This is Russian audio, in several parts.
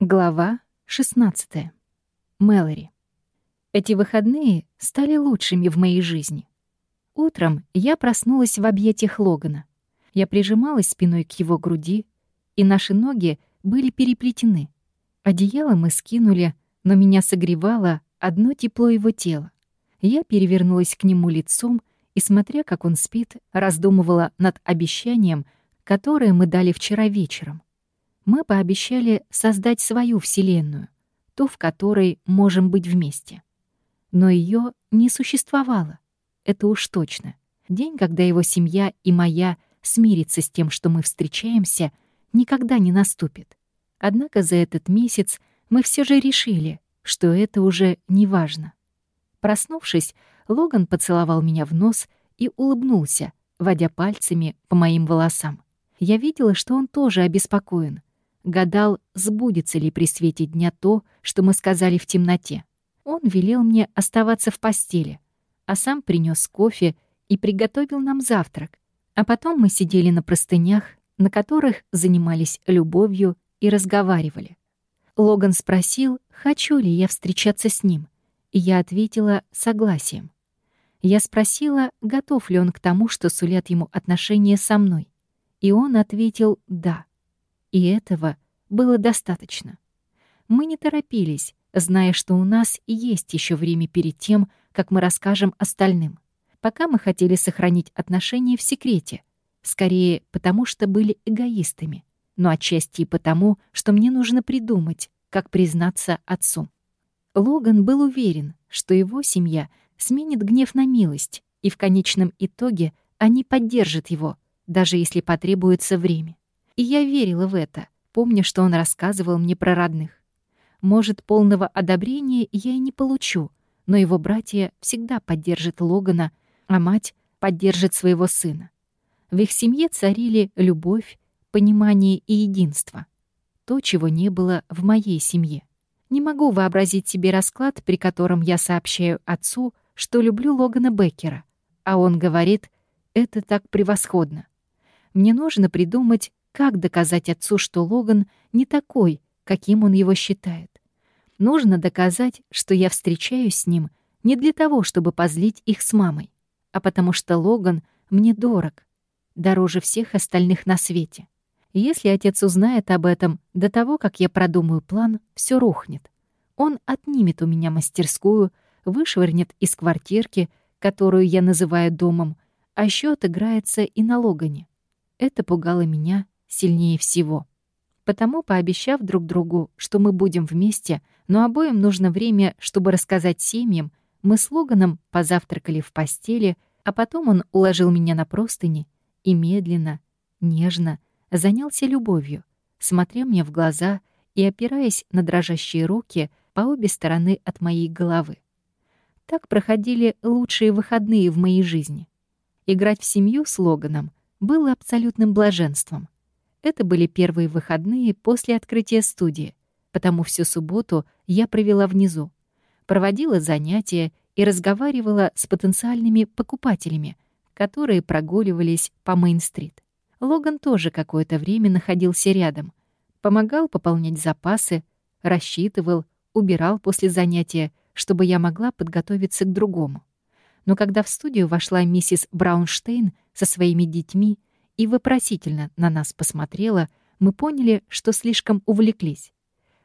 Глава 16. Мэлори. Эти выходные стали лучшими в моей жизни. Утром я проснулась в объятиях Логана. Я прижималась спиной к его груди, и наши ноги были переплетены. Одеяло мы скинули, но меня согревало одно тепло его тела. Я перевернулась к нему лицом и, смотря, как он спит, раздумывала над обещанием, которое мы дали вчера вечером мы пообещали создать свою Вселенную, ту, в которой можем быть вместе. Но ее не существовало, это уж точно. День, когда его семья и моя смирится с тем, что мы встречаемся, никогда не наступит. Однако за этот месяц мы все же решили, что это уже не важно. Проснувшись, Логан поцеловал меня в нос и улыбнулся, водя пальцами по моим волосам. Я видела, что он тоже обеспокоен, гадал, сбудется ли при свете дня то, что мы сказали в темноте. Он велел мне оставаться в постели, а сам принес кофе и приготовил нам завтрак. А потом мы сидели на простынях, на которых занимались любовью и разговаривали. Логан спросил, хочу ли я встречаться с ним, и я ответила согласием. Я спросила, готов ли он к тому, что сулят ему отношения со мной, и он ответил «да». И этого было достаточно. Мы не торопились, зная, что у нас есть еще время перед тем, как мы расскажем остальным. Пока мы хотели сохранить отношения в секрете, скорее потому, что были эгоистами, но отчасти и потому, что мне нужно придумать, как признаться отцу. Логан был уверен, что его семья сменит гнев на милость, и в конечном итоге они поддержат его, даже если потребуется время. И я верила в это, помня, что он рассказывал мне про родных. Может, полного одобрения я и не получу, но его братья всегда поддержат Логана, а мать поддержит своего сына. В их семье царили любовь, понимание и единство. То, чего не было в моей семье. Не могу вообразить себе расклад, при котором я сообщаю отцу, что люблю Логана Беккера, а он говорит «это так превосходно». Мне нужно придумать как доказать отцу, что Логан не такой, каким он его считает? Нужно доказать, что я встречаюсь с ним не для того, чтобы позлить их с мамой, а потому что Логан мне дорог, дороже всех остальных на свете. если отец узнает об этом до того, как я продумаю план, все рухнет. Он отнимет у меня мастерскую, вышвырнет из квартирки, которую я называю домом, а еще отыграется и на Логане. Это пугало меня сильнее всего. Потому, пообещав друг другу, что мы будем вместе, но обоим нужно время, чтобы рассказать семьям, мы с Логаном позавтракали в постели, а потом он уложил меня на простыни и медленно, нежно занялся любовью, смотря мне в глаза и опираясь на дрожащие руки по обе стороны от моей головы. Так проходили лучшие выходные в моей жизни. Играть в семью с Логаном было абсолютным блаженством — это были первые выходные после открытия студии, потому всю субботу я провела внизу. Проводила занятия и разговаривала с потенциальными покупателями, которые прогуливались по Мейн-стрит. Логан тоже какое-то время находился рядом. Помогал пополнять запасы, рассчитывал, убирал после занятия, чтобы я могла подготовиться к другому. Но когда в студию вошла миссис Браунштейн со своими детьми, и вопросительно на нас посмотрела, мы поняли, что слишком увлеклись.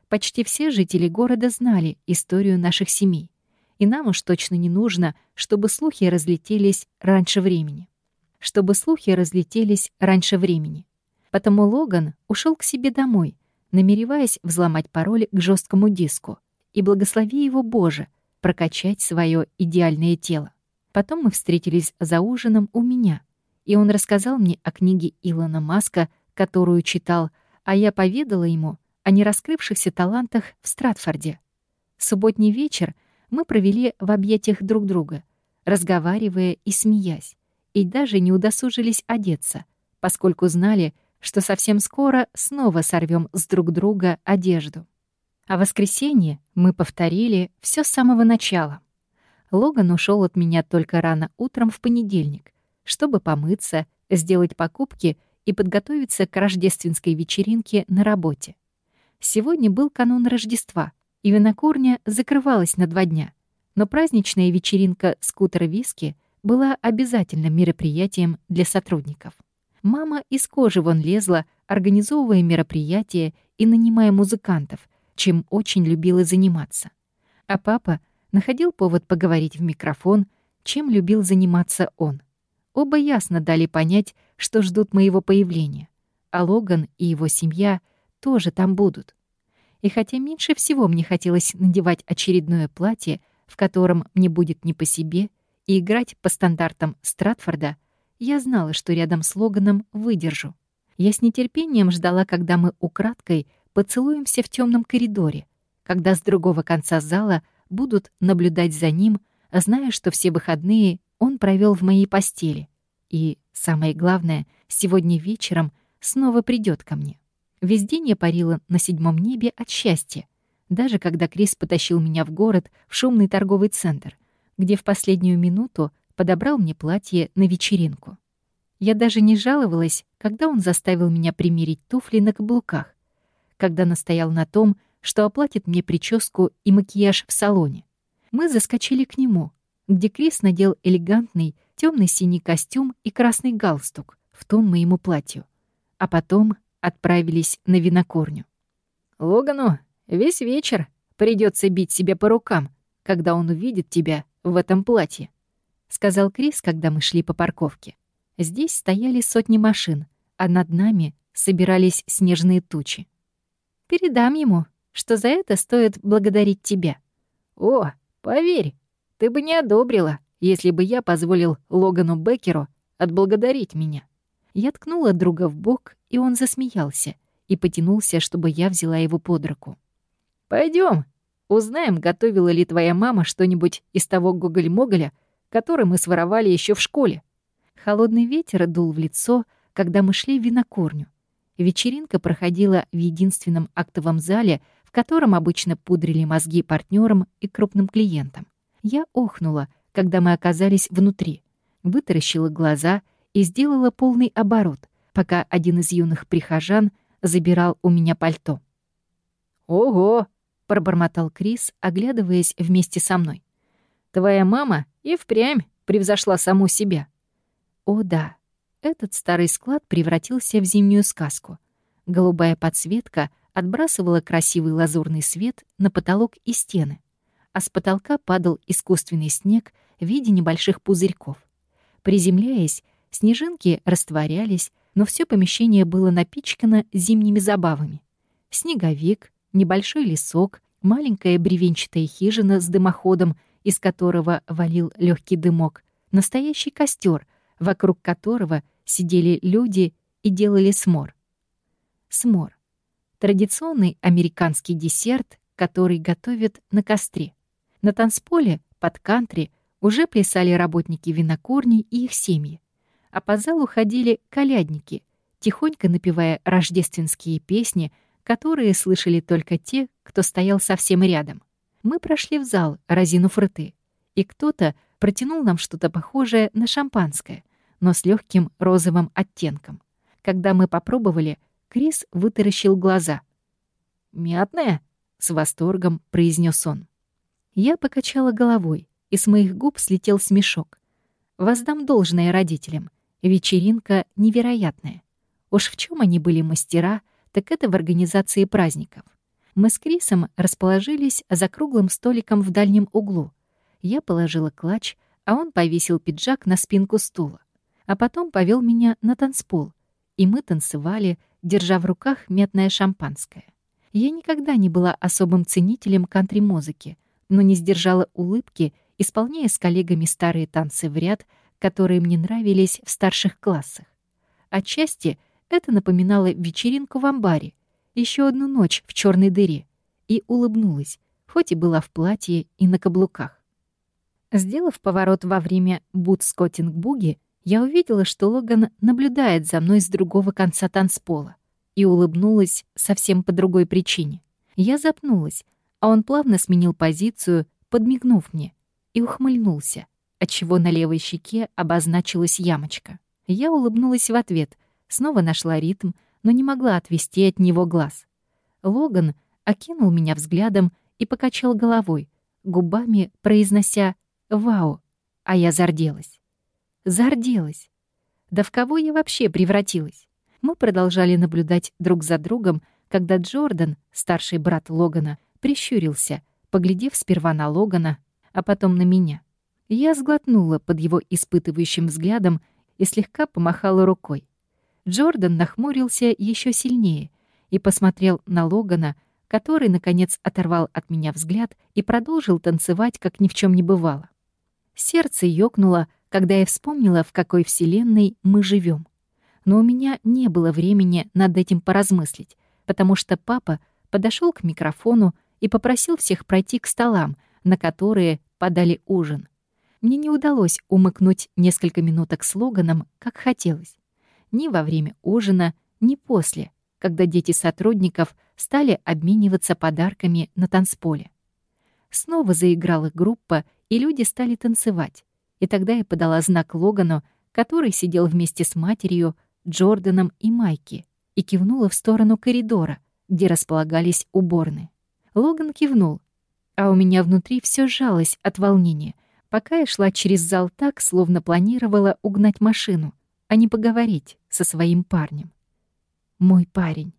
Почти все жители города знали историю наших семей, и нам уж точно не нужно, чтобы слухи разлетелись раньше времени. Чтобы слухи разлетелись раньше времени. Потому Логан ушел к себе домой, намереваясь взломать пароль к жесткому диску и благослови его Боже прокачать свое идеальное тело. Потом мы встретились за ужином у меня — и он рассказал мне о книге Илона Маска, которую читал, а я поведала ему о нераскрывшихся талантах в Стратфорде. Субботний вечер мы провели в объятиях друг друга, разговаривая и смеясь, и даже не удосужились одеться, поскольку знали, что совсем скоро снова сорвем с друг друга одежду. А в воскресенье мы повторили все с самого начала. Логан ушел от меня только рано утром в понедельник, чтобы помыться, сделать покупки и подготовиться к рождественской вечеринке на работе. Сегодня был канун Рождества, и винокурня закрывалась на два дня. Но праздничная вечеринка скутера виски была обязательным мероприятием для сотрудников. Мама из кожи вон лезла, организовывая мероприятия и нанимая музыкантов, чем очень любила заниматься. А папа находил повод поговорить в микрофон, чем любил заниматься он. Оба ясно дали понять, что ждут моего появления, а Логан и его семья тоже там будут. И хотя меньше всего мне хотелось надевать очередное платье, в котором мне будет не по себе, и играть по стандартам Стратфорда, я знала, что рядом с Логаном выдержу. Я с нетерпением ждала, когда мы украдкой поцелуемся в темном коридоре, когда с другого конца зала будут наблюдать за ним, зная, что все выходные он провел в моей постели. И, самое главное, сегодня вечером снова придет ко мне. Весь день я парила на седьмом небе от счастья, даже когда Крис потащил меня в город, в шумный торговый центр, где в последнюю минуту подобрал мне платье на вечеринку. Я даже не жаловалась, когда он заставил меня примерить туфли на каблуках, когда настоял на том, что оплатит мне прическу и макияж в салоне. Мы заскочили к нему, где Крис надел элегантный темный синий костюм и красный галстук в тон моему платью, а потом отправились на винокурню. «Логану весь вечер придется бить себя по рукам, когда он увидит тебя в этом платье», — сказал Крис, когда мы шли по парковке. Здесь стояли сотни машин, а над нами собирались снежные тучи. «Передам ему, что за это стоит благодарить тебя». «О, поверь, ты бы не одобрила, если бы я позволил Логану Беккеру отблагодарить меня». Я ткнула друга в бок, и он засмеялся и потянулся, чтобы я взяла его под руку. Пойдем, узнаем, готовила ли твоя мама что-нибудь из того гоголь-моголя, который мы своровали еще в школе». Холодный ветер дул в лицо, когда мы шли в винокурню. Вечеринка проходила в единственном актовом зале, в котором обычно пудрили мозги партнерам и крупным клиентам. Я охнула, когда мы оказались внутри, вытаращила глаза и сделала полный оборот, пока один из юных прихожан забирал у меня пальто. «Ого!» — пробормотал Крис, оглядываясь вместе со мной. «Твоя мама и впрямь превзошла саму себя». О да, этот старый склад превратился в зимнюю сказку. Голубая подсветка отбрасывала красивый лазурный свет на потолок и стены, а с потолка падал искусственный снег в виде небольших пузырьков. Приземляясь, снежинки растворялись, но все помещение было напичкано зимними забавами. Снеговик, небольшой лесок, маленькая бревенчатая хижина с дымоходом, из которого валил легкий дымок, настоящий костер, вокруг которого сидели люди и делали смор. Смор — традиционный американский десерт, который готовят на костре. На танцполе под кантри уже плясали работники винокурни и их семьи, а по залу ходили колядники, тихонько напевая рождественские песни, которые слышали только те, кто стоял совсем рядом. Мы прошли в зал, разинув рты, и кто-то протянул нам что-то похожее на шампанское, но с легким розовым оттенком. Когда мы попробовали, Крис вытаращил глаза. «Мятное?» — с восторгом произнес он. Я покачала головой, и с моих губ слетел смешок. Воздам должное родителям. Вечеринка невероятная. Уж в чем они были мастера, так это в организации праздников. Мы с Крисом расположились за круглым столиком в дальнем углу. Я положила клатч, а он повесил пиджак на спинку стула. А потом повел меня на танцпол, и мы танцевали, держа в руках метное шампанское. Я никогда не была особым ценителем кантри-музыки, но не сдержала улыбки, исполняя с коллегами старые танцы в ряд — которые мне нравились в старших классах. Отчасти это напоминало вечеринку в амбаре, еще одну ночь в черной дыре, и улыбнулась, хоть и была в платье и на каблуках. Сделав поворот во время бут-скоттинг-буги, я увидела, что Логан наблюдает за мной с другого конца танцпола и улыбнулась совсем по другой причине. Я запнулась, а он плавно сменил позицию, подмигнув мне, и ухмыльнулся отчего на левой щеке обозначилась ямочка. Я улыбнулась в ответ, снова нашла ритм, но не могла отвести от него глаз. Логан окинул меня взглядом и покачал головой, губами произнося «Вау!», а я зарделась. Зарделась. Да в кого я вообще превратилась? Мы продолжали наблюдать друг за другом, когда Джордан, старший брат Логана, прищурился, поглядев сперва на Логана, а потом на меня. Я сглотнула под его испытывающим взглядом и слегка помахала рукой. Джордан нахмурился еще сильнее и посмотрел на Логана, который, наконец, оторвал от меня взгляд и продолжил танцевать, как ни в чем не бывало. Сердце ёкнуло, когда я вспомнила, в какой вселенной мы живем. Но у меня не было времени над этим поразмыслить, потому что папа подошел к микрофону и попросил всех пройти к столам, на которые подали ужин. Мне не удалось умыкнуть несколько минуток с Логаном, как хотелось. Ни во время ужина, ни после, когда дети сотрудников стали обмениваться подарками на танцполе. Снова заиграла группа, и люди стали танцевать. И тогда я подала знак Логану, который сидел вместе с матерью, Джорданом и Майки, и кивнула в сторону коридора, где располагались уборные. Логан кивнул, а у меня внутри все сжалось от волнения, пока я шла через зал так, словно планировала угнать машину, а не поговорить со своим парнем. Мой парень.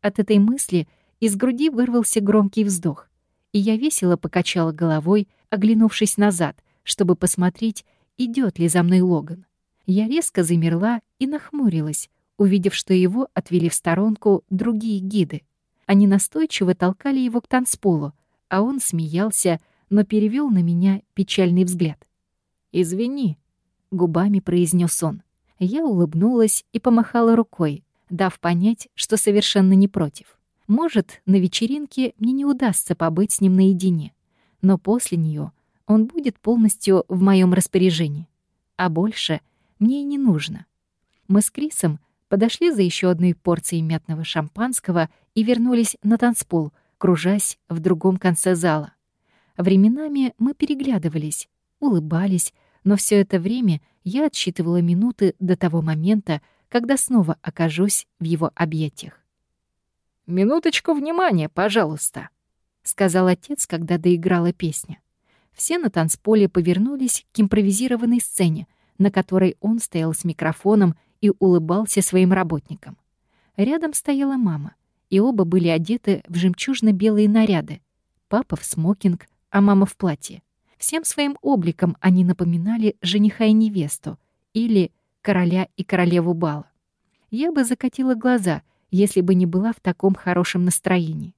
От этой мысли из груди вырвался громкий вздох, и я весело покачала головой, оглянувшись назад, чтобы посмотреть, идет ли за мной Логан. Я резко замерла и нахмурилась, увидев, что его отвели в сторонку другие гиды. Они настойчиво толкали его к танцполу, а он смеялся, но перевел на меня печальный взгляд. «Извини», — губами произнес он. Я улыбнулась и помахала рукой, дав понять, что совершенно не против. Может, на вечеринке мне не удастся побыть с ним наедине, но после нее он будет полностью в моем распоряжении. А больше мне и не нужно. Мы с Крисом подошли за еще одной порцией мятного шампанского и вернулись на танцпол, кружась в другом конце зала. Временами мы переглядывались, улыбались, но все это время я отсчитывала минуты до того момента, когда снова окажусь в его объятиях. «Минуточку внимания, пожалуйста», — сказал отец, когда доиграла песня. Все на танцполе повернулись к импровизированной сцене, на которой он стоял с микрофоном и улыбался своим работникам. Рядом стояла мама, и оба были одеты в жемчужно-белые наряды. Папа в смокинг, а мама в платье. Всем своим обликом они напоминали жениха и невесту или короля и королеву бала. Я бы закатила глаза, если бы не была в таком хорошем настроении.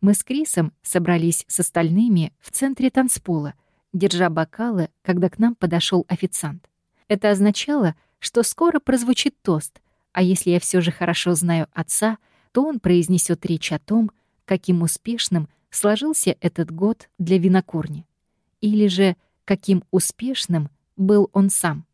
Мы с Крисом собрались с остальными в центре танцпола, держа бокалы, когда к нам подошел официант. Это означало, что скоро прозвучит тост, а если я все же хорошо знаю отца, то он произнесет речь о том, каким успешным сложился этот год для винокурни. Или же каким успешным был он сам.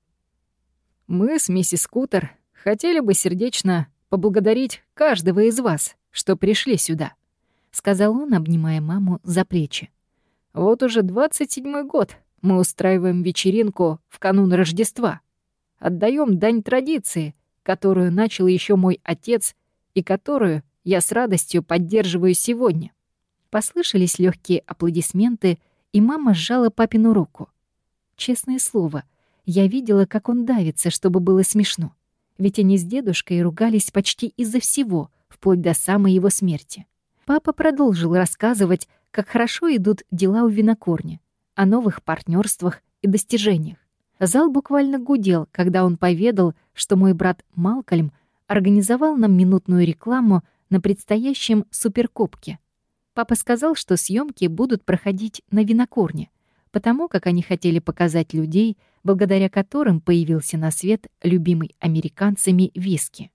«Мы с миссис Кутер хотели бы сердечно поблагодарить каждого из вас, что пришли сюда», — сказал он, обнимая маму за плечи. «Вот уже 27-й год мы устраиваем вечеринку в канун Рождества. Отдаем дань традиции, которую начал еще мой отец и которую я с радостью поддерживаю сегодня. Послышались легкие аплодисменты, и мама сжала папину руку. Честное слово, я видела, как он давится, чтобы было смешно. Ведь они с дедушкой ругались почти из-за всего, вплоть до самой его смерти. Папа продолжил рассказывать, как хорошо идут дела у винокурни, о новых партнерствах и достижениях. Зал буквально гудел, когда он поведал, что мой брат Малкольм организовал нам минутную рекламу на предстоящем суперкубке. Папа сказал, что съемки будут проходить на винокурне, потому как они хотели показать людей, благодаря которым появился на свет любимый американцами виски.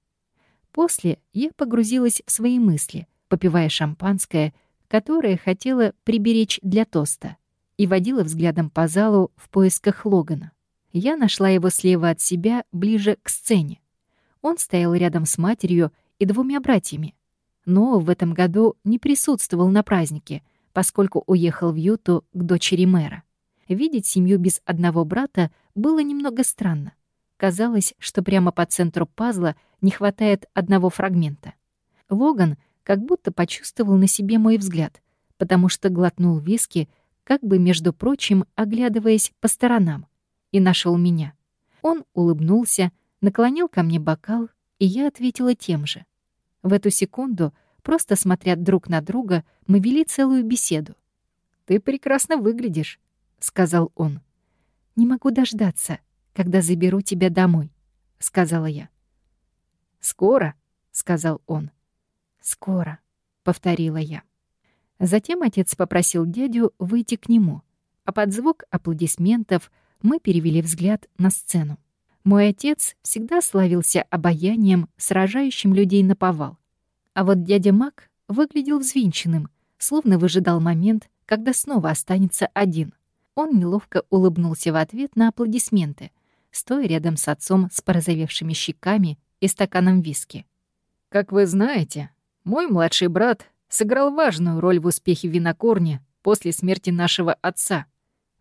После я погрузилась в свои мысли, попивая шампанское, которое хотела приберечь для тоста, и водила взглядом по залу в поисках Логана. Я нашла его слева от себя, ближе к сцене. Он стоял рядом с матерью и двумя братьями, но в этом году не присутствовал на празднике, поскольку уехал в Юту к дочери мэра. Видеть семью без одного брата было немного странно. Казалось, что прямо по центру пазла не хватает одного фрагмента. Логан как будто почувствовал на себе мой взгляд, потому что глотнул виски, как бы, между прочим, оглядываясь по сторонам, и нашел меня. Он улыбнулся, наклонил ко мне бокал, и я ответила тем же. В эту секунду, просто смотря друг на друга, мы вели целую беседу. «Ты прекрасно выглядишь», — сказал он. «Не могу дождаться, когда заберу тебя домой», — сказала я. «Скоро», — сказал он. «Скоро», — повторила я. Затем отец попросил дядю выйти к нему, а под звук аплодисментов мы перевели взгляд на сцену. Мой отец всегда славился обаянием, сражающим людей на повал. А вот дядя Мак выглядел взвинченным, словно выжидал момент, когда снова останется один. Он неловко улыбнулся в ответ на аплодисменты, стоя рядом с отцом с порозовевшими щеками и стаканом виски. «Как вы знаете, мой младший брат сыграл важную роль в успехе винокурни после смерти нашего отца.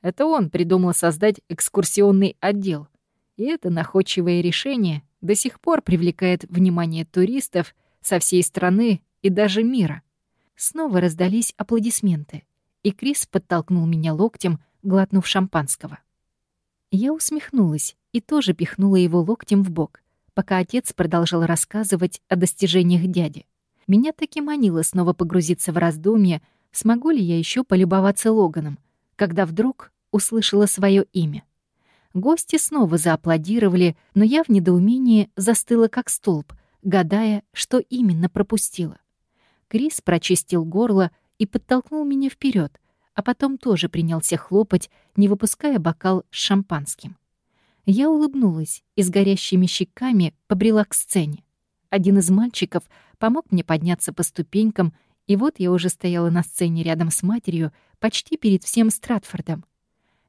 Это он придумал создать экскурсионный отдел. И это находчивое решение до сих пор привлекает внимание туристов со всей страны и даже мира. Снова раздались аплодисменты, и Крис подтолкнул меня локтем, глотнув шампанского. Я усмехнулась и тоже пихнула его локтем в бок, пока отец продолжал рассказывать о достижениях дяди. Меня таки манило снова погрузиться в раздумье, смогу ли я еще полюбоваться Логаном, когда вдруг услышала свое имя. Гости снова зааплодировали, но я в недоумении застыла как столб, гадая, что именно пропустила. Крис прочистил горло и подтолкнул меня вперед, а потом тоже принялся хлопать, не выпуская бокал с шампанским. Я улыбнулась и с горящими щеками побрела к сцене. Один из мальчиков помог мне подняться по ступенькам, и вот я уже стояла на сцене рядом с матерью, почти перед всем Стратфордом.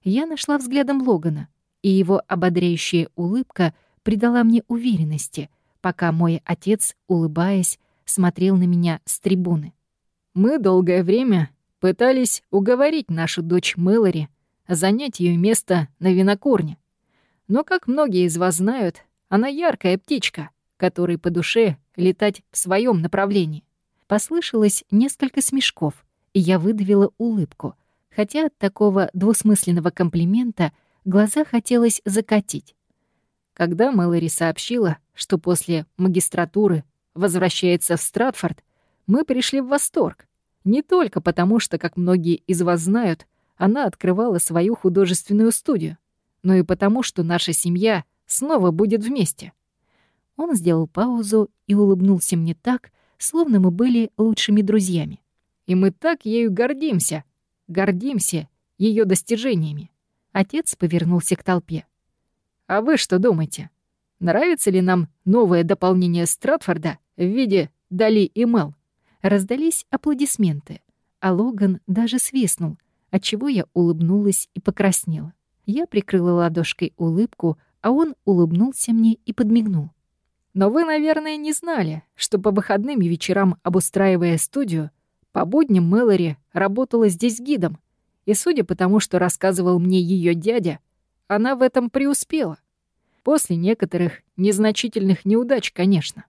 Я нашла взглядом Логана, и его ободряющая улыбка придала мне уверенности, пока мой отец, улыбаясь, смотрел на меня с трибуны. «Мы долгое время пытались уговорить нашу дочь Мэлори занять ее место на винокурне. Но, как многие из вас знают, она яркая птичка — которой по душе летать в своем направлении. Послышалось несколько смешков, и я выдавила улыбку, хотя от такого двусмысленного комплимента глаза хотелось закатить. Когда Мэлори сообщила, что после магистратуры возвращается в Стратфорд, мы пришли в восторг. Не только потому, что, как многие из вас знают, она открывала свою художественную студию, но и потому, что наша семья снова будет вместе. Он сделал паузу и улыбнулся мне так, словно мы были лучшими друзьями. И мы так ею гордимся. Гордимся ее достижениями. Отец повернулся к толпе. А вы что думаете? Нравится ли нам новое дополнение Стратфорда в виде Дали и Мел? Раздались аплодисменты, а Логан даже свистнул, отчего я улыбнулась и покраснела. Я прикрыла ладошкой улыбку, а он улыбнулся мне и подмигнул. Но вы, наверное, не знали, что по выходным и вечерам, обустраивая студию, по будням Мэлори работала здесь гидом. И судя по тому, что рассказывал мне ее дядя, она в этом преуспела. После некоторых незначительных неудач, конечно.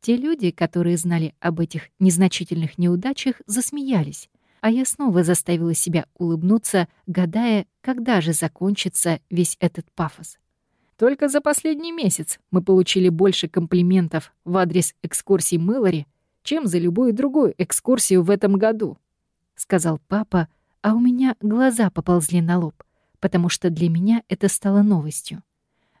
Те люди, которые знали об этих незначительных неудачах, засмеялись, а я снова заставила себя улыбнуться, гадая, когда же закончится весь этот пафос. Только за последний месяц мы получили больше комплиментов в адрес экскурсий Мэлори, чем за любую другую экскурсию в этом году», — сказал папа, а у меня глаза поползли на лоб, потому что для меня это стало новостью.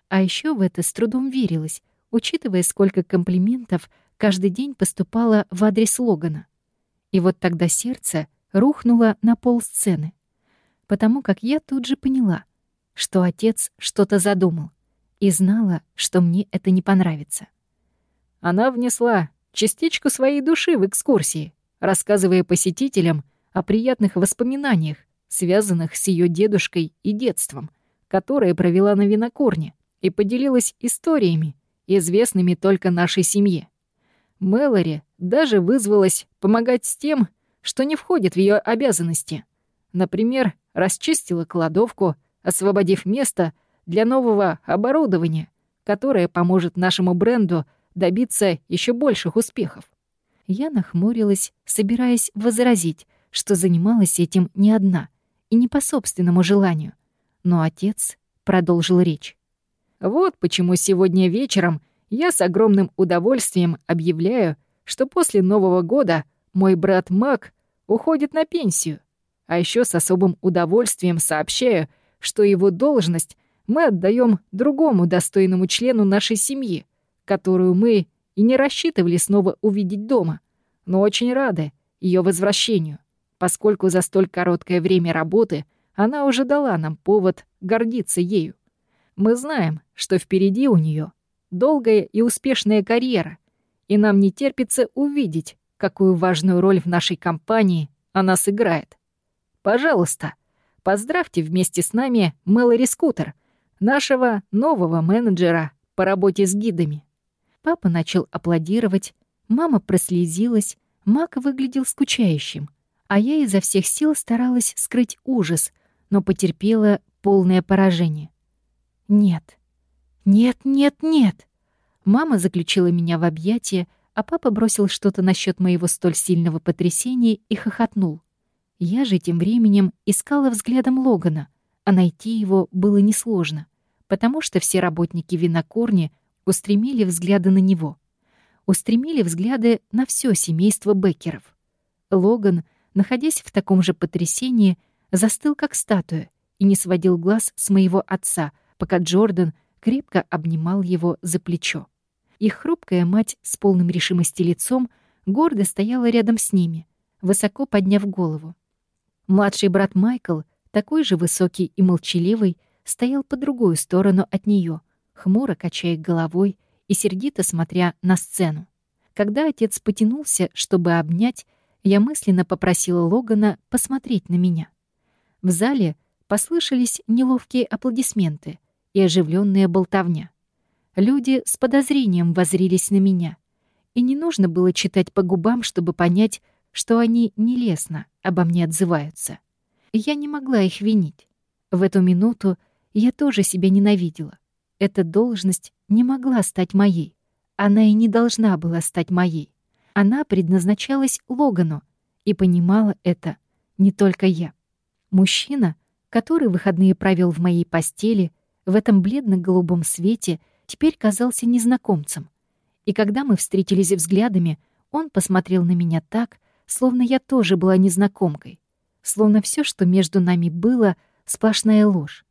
А еще в это с трудом верилось, учитывая, сколько комплиментов каждый день поступало в адрес Логана. И вот тогда сердце рухнуло на пол сцены, потому как я тут же поняла, что отец что-то задумал — и знала, что мне это не понравится. Она внесла частичку своей души в экскурсии, рассказывая посетителям о приятных воспоминаниях, связанных с ее дедушкой и детством, которое провела на винокурне, и поделилась историями, известными только нашей семье. Мэлори даже вызвалась помогать с тем, что не входит в ее обязанности. Например, расчистила кладовку, освободив место для нового оборудования, которое поможет нашему бренду добиться еще больших успехов. Я нахмурилась, собираясь возразить, что занималась этим не одна и не по собственному желанию. Но отец продолжил речь. «Вот почему сегодня вечером я с огромным удовольствием объявляю, что после Нового года мой брат Мак уходит на пенсию. А еще с особым удовольствием сообщаю, что его должность мы отдаем другому достойному члену нашей семьи, которую мы и не рассчитывали снова увидеть дома, но очень рады ее возвращению, поскольку за столь короткое время работы она уже дала нам повод гордиться ею. Мы знаем, что впереди у нее долгая и успешная карьера, и нам не терпится увидеть, какую важную роль в нашей компании она сыграет. Пожалуйста, поздравьте вместе с нами Мэлори Скутер, нашего нового менеджера по работе с гидами. Папа начал аплодировать, мама прослезилась, Мак выглядел скучающим, а я изо всех сил старалась скрыть ужас, но потерпела полное поражение. Нет, нет, нет, нет. Мама заключила меня в объятия, а папа бросил что-то насчет моего столь сильного потрясения и хохотнул. Я же тем временем искала взглядом Логана, а найти его было несложно, потому что все работники винокурни устремили взгляды на него. Устремили взгляды на все семейство Беккеров. Логан, находясь в таком же потрясении, застыл как статуя и не сводил глаз с моего отца, пока Джордан крепко обнимал его за плечо. Их хрупкая мать с полным решимости лицом гордо стояла рядом с ними, высоко подняв голову. Младший брат Майкл, такой же высокий и молчаливый, стоял по другую сторону от нее, хмуро качая головой и сердито смотря на сцену. Когда отец потянулся, чтобы обнять, я мысленно попросила Логана посмотреть на меня. В зале послышались неловкие аплодисменты и оживленная болтовня. Люди с подозрением возрились на меня. И не нужно было читать по губам, чтобы понять, что они нелестно обо мне отзываются. Я не могла их винить. В эту минуту я тоже себя ненавидела. Эта должность не могла стать моей. Она и не должна была стать моей. Она предназначалась Логану, и понимала это не только я. Мужчина, который выходные провел в моей постели, в этом бледно-голубом свете — теперь казался незнакомцем. И когда мы встретились взглядами, он посмотрел на меня так, словно я тоже была незнакомкой, словно все, что между нами было, сплошная ложь.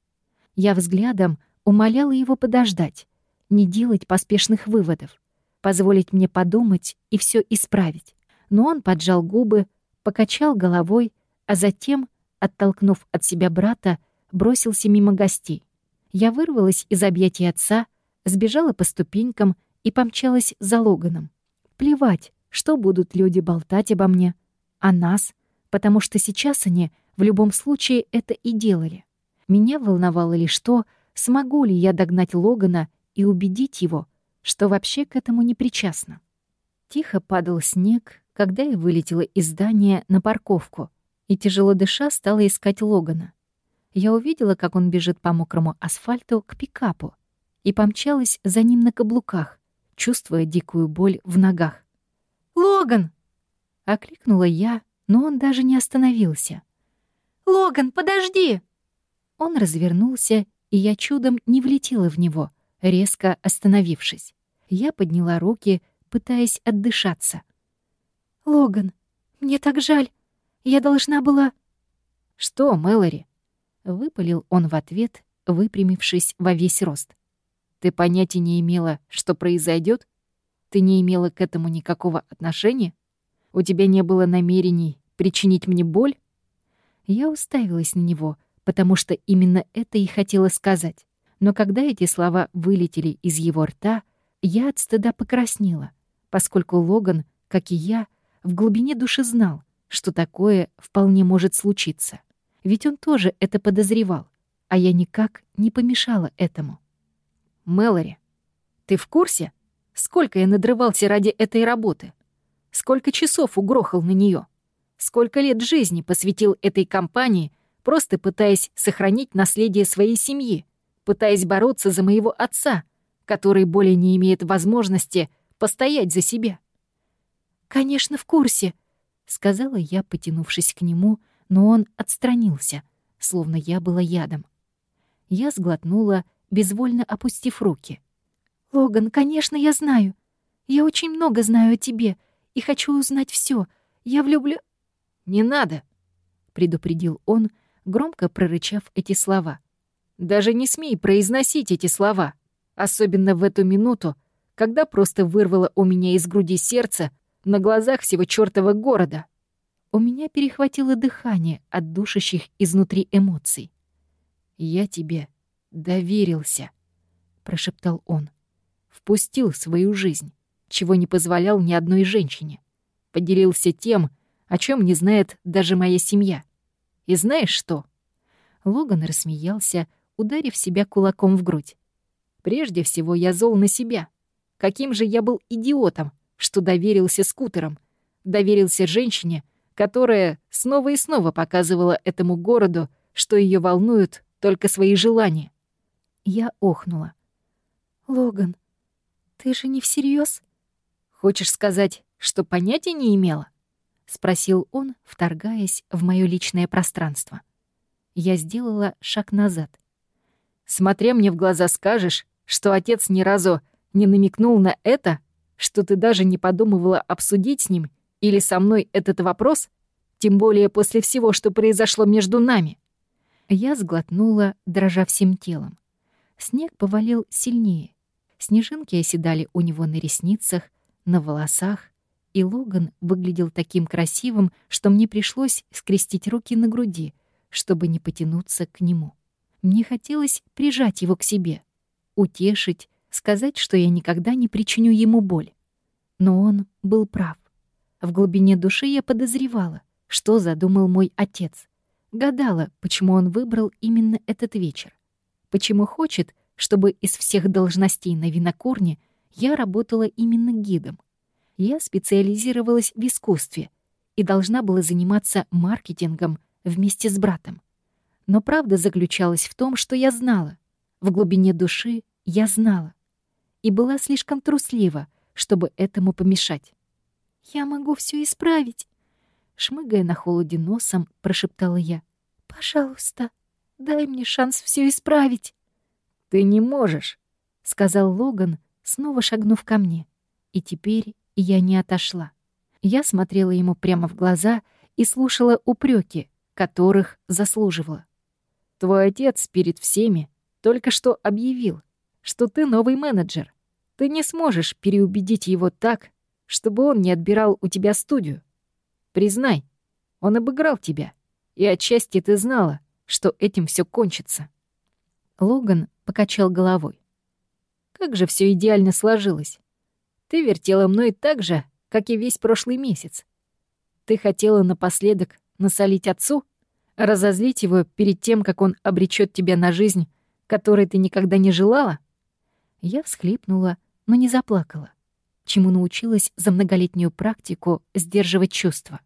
Я взглядом умоляла его подождать, не делать поспешных выводов, позволить мне подумать и все исправить. Но он поджал губы, покачал головой, а затем, оттолкнув от себя брата, бросился мимо гостей. Я вырвалась из объятий отца, сбежала по ступенькам и помчалась за Логаном. Плевать, что будут люди болтать обо мне, о нас, потому что сейчас они в любом случае это и делали. Меня волновало лишь то, смогу ли я догнать Логана и убедить его, что вообще к этому не причастна. Тихо падал снег, когда я вылетела из здания на парковку и, тяжело дыша, стала искать Логана. Я увидела, как он бежит по мокрому асфальту к пикапу, и помчалась за ним на каблуках, чувствуя дикую боль в ногах. «Логан!» — окликнула я, но он даже не остановился. «Логан, подожди!» Он развернулся, и я чудом не влетела в него, резко остановившись. Я подняла руки, пытаясь отдышаться. «Логан, мне так жаль. Я должна была...» «Что, Мэлори?» — выпалил он в ответ, выпрямившись во весь рост. Ты понятия не имела, что произойдет? Ты не имела к этому никакого отношения? У тебя не было намерений причинить мне боль? Я уставилась на него, потому что именно это и хотела сказать. Но когда эти слова вылетели из его рта, я от стыда покраснела, поскольку Логан, как и я, в глубине души знал, что такое вполне может случиться. Ведь он тоже это подозревал, а я никак не помешала этому. Мэлори, ты в курсе, сколько я надрывался ради этой работы? Сколько часов угрохал на нее? Сколько лет жизни посвятил этой компании, просто пытаясь сохранить наследие своей семьи, пытаясь бороться за моего отца, который более не имеет возможности постоять за себя? «Конечно, в курсе», — сказала я, потянувшись к нему, но он отстранился, словно я была ядом. Я сглотнула, безвольно опустив руки. «Логан, конечно, я знаю. Я очень много знаю о тебе и хочу узнать все. Я влюблю...» «Не надо», — предупредил он, громко прорычав эти слова. «Даже не смей произносить эти слова, особенно в эту минуту, когда просто вырвало у меня из груди сердце на глазах всего чёртова города». У меня перехватило дыхание от душащих изнутри эмоций. «Я тебе доверился», — прошептал он. «Впустил свою жизнь, чего не позволял ни одной женщине. Поделился тем, о чем не знает даже моя семья. И знаешь что?» Логан рассмеялся, ударив себя кулаком в грудь. «Прежде всего я зол на себя. Каким же я был идиотом, что доверился скутерам, доверился женщине, которая снова и снова показывала этому городу, что ее волнуют только свои желания. Я охнула. «Логан, ты же не всерьез? «Хочешь сказать, что понятия не имела?» — спросил он, вторгаясь в мое личное пространство. Я сделала шаг назад. «Смотря мне в глаза скажешь, что отец ни разу не намекнул на это, что ты даже не подумывала обсудить с ним или со мной этот вопрос, тем более после всего, что произошло между нами?» Я сглотнула, дрожа всем телом. Снег повалил сильнее. Снежинки оседали у него на ресницах, на волосах, и Логан выглядел таким красивым, что мне пришлось скрестить руки на груди, чтобы не потянуться к нему. Мне хотелось прижать его к себе, утешить, сказать, что я никогда не причиню ему боль. Но он был прав. В глубине души я подозревала, что задумал мой отец. Гадала, почему он выбрал именно этот вечер. Почему хочет, чтобы из всех должностей на винокурне я работала именно гидом. Я специализировалась в искусстве и должна была заниматься маркетингом вместе с братом. Но правда заключалась в том, что я знала. В глубине души я знала. И была слишком труслива, чтобы этому помешать. «Я могу все исправить», — шмыгая на холоде носом, прошептала я. «Пожалуйста, дай мне шанс все исправить». «Ты не можешь», — сказал Логан, снова шагнув ко мне. И теперь я не отошла. Я смотрела ему прямо в глаза и слушала упреки, которых заслуживала. «Твой отец перед всеми только что объявил, что ты новый менеджер. Ты не сможешь переубедить его так, чтобы он не отбирал у тебя студию. Признай, он обыграл тебя, и отчасти ты знала, что этим все кончится». Логан покачал головой. Как же все идеально сложилось. Ты вертела мной так же, как и весь прошлый месяц. Ты хотела напоследок насолить отцу, разозлить его перед тем, как он обречет тебя на жизнь, которой ты никогда не желала? Я всхлипнула, но не заплакала, чему научилась за многолетнюю практику сдерживать чувства.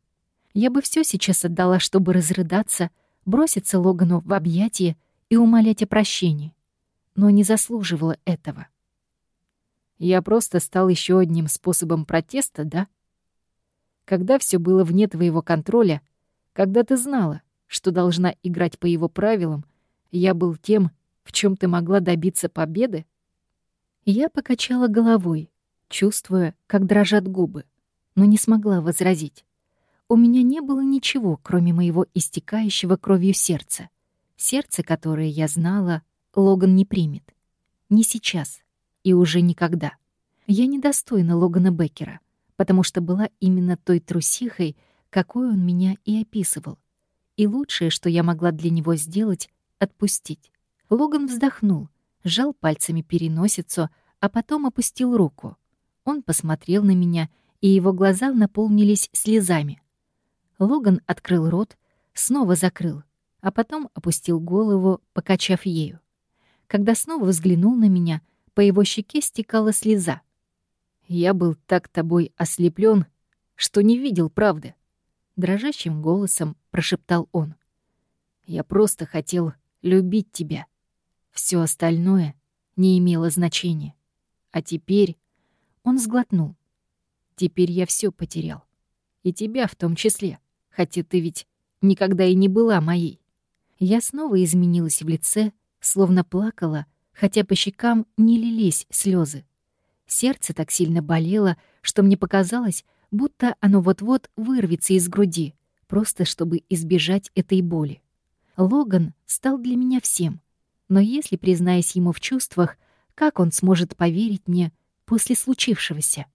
Я бы все сейчас отдала, чтобы разрыдаться, броситься Логану в объятия и умолять о прощении, но не заслуживала этого. Я просто стал еще одним способом протеста, да? Когда все было вне твоего контроля, когда ты знала, что должна играть по его правилам, я был тем, в чем ты могла добиться победы? Я покачала головой, чувствуя, как дрожат губы, но не смогла возразить. У меня не было ничего, кроме моего истекающего кровью сердца. Сердце, которое я знала, Логан не примет. Не сейчас и уже никогда. Я недостойна Логана Беккера, потому что была именно той трусихой, какой он меня и описывал. И лучшее, что я могла для него сделать — отпустить. Логан вздохнул, сжал пальцами переносицу, а потом опустил руку. Он посмотрел на меня, и его глаза наполнились слезами. Логан открыл рот, снова закрыл, а потом опустил голову, покачав ею. Когда снова взглянул на меня — по его щеке стекала слеза. «Я был так тобой ослеплен, что не видел правды», — дрожащим голосом прошептал он. «Я просто хотел любить тебя. Все остальное не имело значения. А теперь...» Он сглотнул. Теперь я все потерял. И тебя в том числе, хотя ты ведь никогда и не была моей. Я снова изменилась в лице, словно плакала, хотя по щекам не лились слезы. Сердце так сильно болело, что мне показалось, будто оно вот-вот вырвется из груди, просто чтобы избежать этой боли. Логан стал для меня всем, но если признаюсь ему в чувствах, как он сможет поверить мне после случившегося?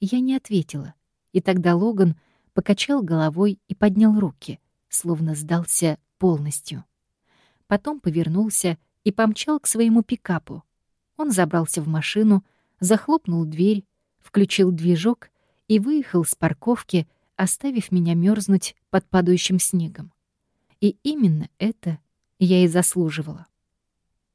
Я не ответила, и тогда Логан покачал головой и поднял руки, словно сдался полностью. Потом повернулся и помчал к своему пикапу. Он забрался в машину, захлопнул дверь, включил движок и выехал с парковки, оставив меня мерзнуть под падающим снегом. И именно это я и заслуживала.